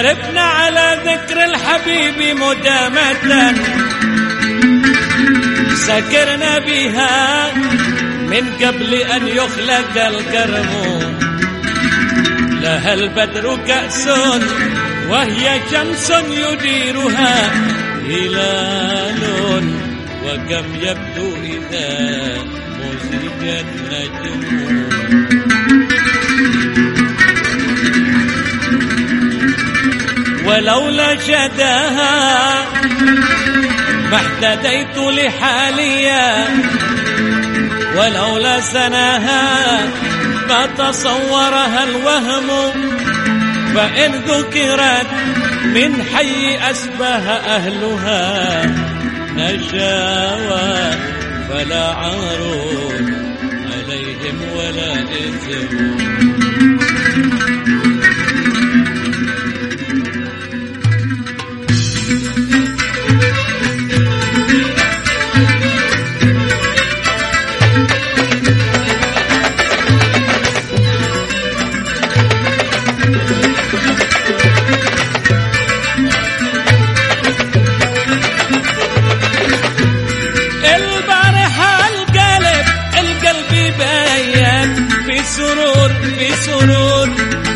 شربنا على ذكر الحبيب مدامة. سكرنا بها من قبل أن يخلق الكرم. لها البدر كأس وهي شمس يديرها هلال وكم يبدو إذا مزج النجم. ولولا شداها ما اهتديت لحاليا ولولا سناها ما تصورها الوهم فإن ذكرت من حي أسبه أهلها نشاوى فلا عار عليهم ولا إثم.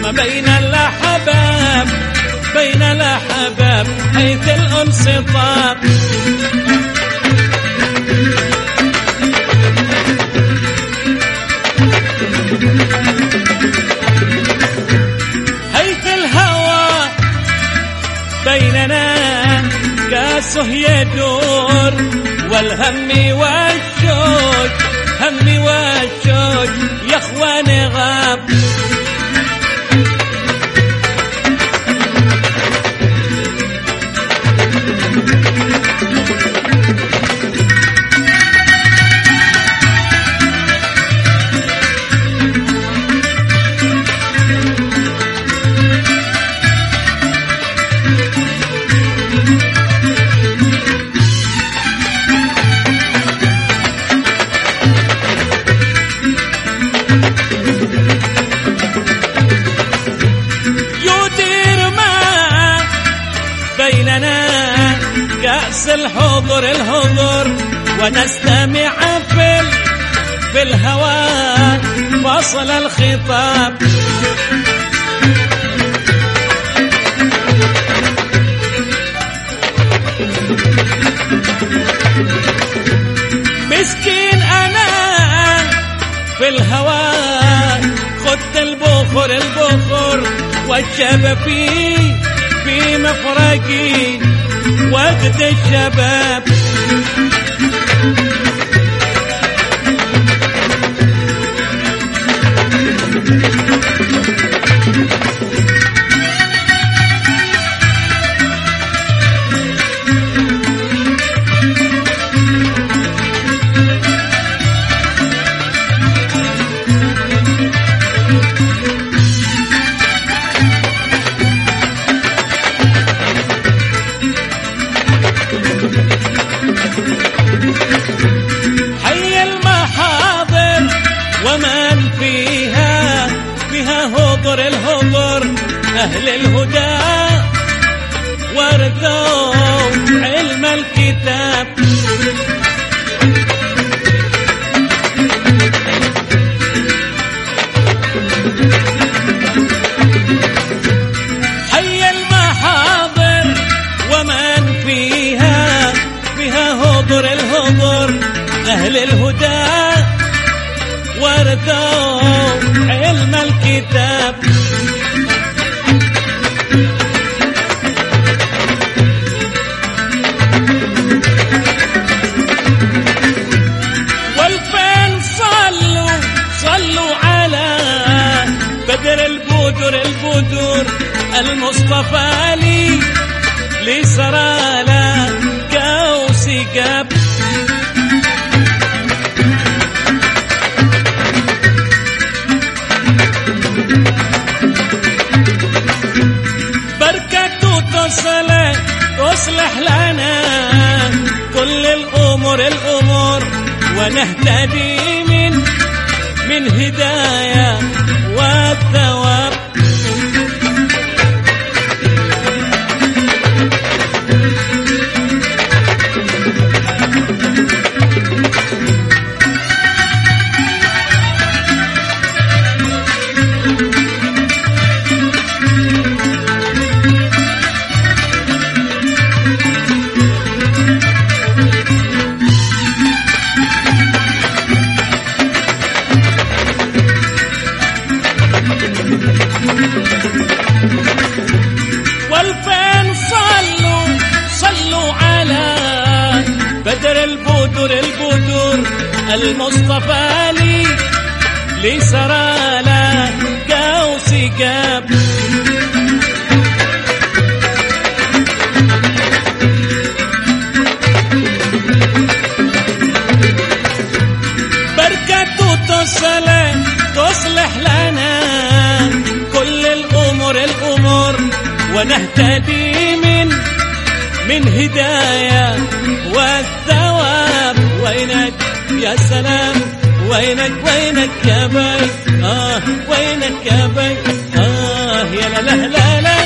ما بين الأحباب بين الأحباب حيث الأنس طاب حيث الهوى بيننا كاسه يدور والهم والشوج هم والشوج يا إخواني غاب. بيننا كأس الحضر الحضر ونستمع في في الهوى فصل الخطاب. مسكين أنا في الهوى خدت البخور البخور والشباب في في مفرقي وقت الشباب. حي أهل الهدى وردوا علم الكتاب. والفين صلوا صلوا على بدر البدر البدر المصطفى لي لسراب بركته تصلح لنا كل الأمور الأمور ونهتدي من من هداية والثواب المصطفى لي لسرى لا قوس جاب. تصلح لنا كل الأمور الأمور ونهتدي من من هداية والثواب. يا سلام. وينك وينك يا بي آه وينك يا بي آه يا لا لا لا لا.